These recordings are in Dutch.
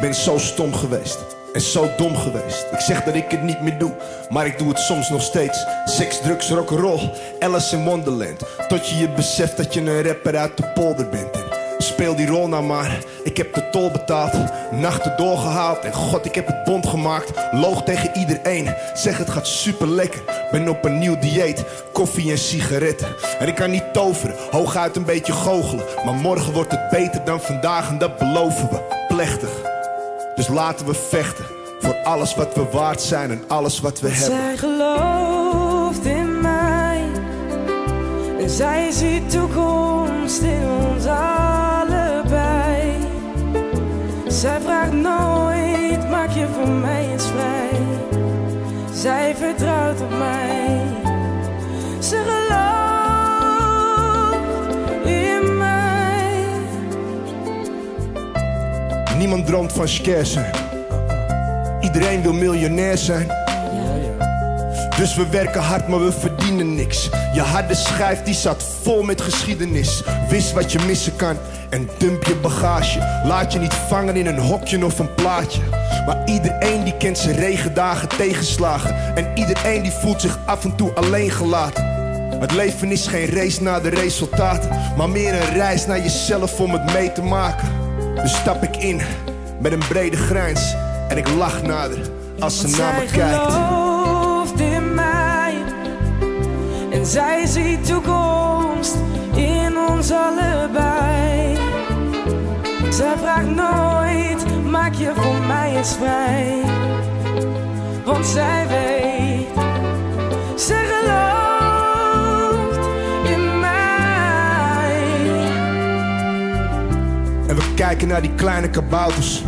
ben zo stom geweest en zo dom geweest. Ik zeg dat ik het niet meer doe, maar ik doe het soms nog steeds. Seks, drugs, rock'n'roll, Alice in Wonderland. Tot je je beseft dat je een rapper uit de polder bent. En speel die rol nou maar. Ik heb de tol betaald, nachten doorgehaald. En god, ik heb het bond gemaakt. Loog tegen iedereen, zeg het gaat super lekker. Ben op een nieuw dieet, koffie en sigaretten. En ik kan niet toveren, hooguit een beetje goochelen. Maar morgen wordt het beter dan vandaag en dat beloven we. Plechtig. Dus laten we vechten voor alles wat we waard zijn en alles wat we hebben. Zij gelooft in mij en zij ziet toekomst in ons allebei. Zij vraagt nooit, maak je voor mij eens vrij. Zij vertrouwt op mij. Ze Niemand droomt van scarce. Iedereen wil miljonair zijn. Dus we werken hard, maar we verdienen niks. Je harde schijf die zat vol met geschiedenis. Wist wat je missen kan en dump je bagage. Laat je niet vangen in een hokje of een plaatje. Maar iedereen die kent zijn regendagen tegenslagen. En iedereen die voelt zich af en toe alleen gelaten. Het leven is geen race naar de resultaten, maar meer een reis naar jezelf om het mee te maken. Dus stap ik in met een brede grijns en ik lach nader als ze naar me zij kijkt. gelooft in mij en zij ziet toekomst in ons allebei. Zij vraagt nooit, maak je voor mij eens vrij. Want zij weet, kijken naar die kleine kabouters.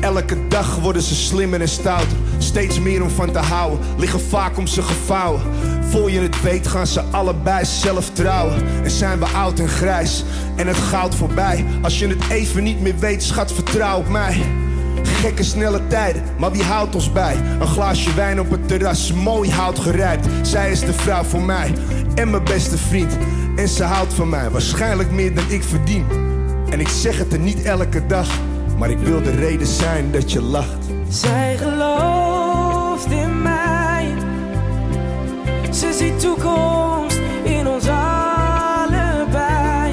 Elke dag worden ze slimmer en stouter. Steeds meer om van te houden, liggen vaak om ze gevouwen. Voor je het weet gaan ze allebei zelf trouwen. En zijn we oud en grijs en het goud voorbij. Als je het even niet meer weet, schat, vertrouw op mij. Gekke snelle tijden, maar wie houdt ons bij? Een glaasje wijn op het terras, mooi hout gerijpt. Zij is de vrouw voor mij en mijn beste vriend. En ze houdt van mij, waarschijnlijk meer dan ik verdien. En ik zeg het er niet elke dag, maar ik wil de reden zijn dat je lacht. Zij gelooft in mij. Ze ziet toekomst in ons allebei.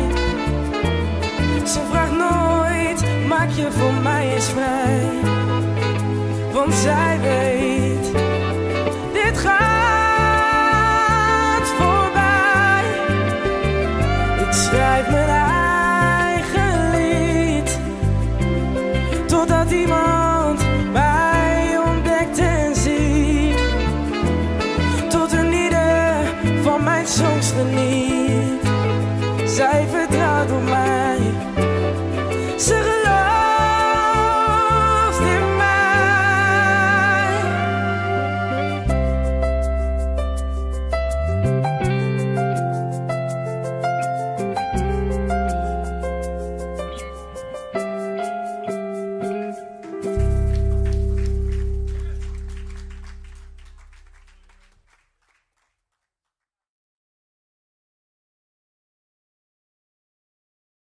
Ze vraagt nooit, maak je voor mij eens vrij. Want zij weet,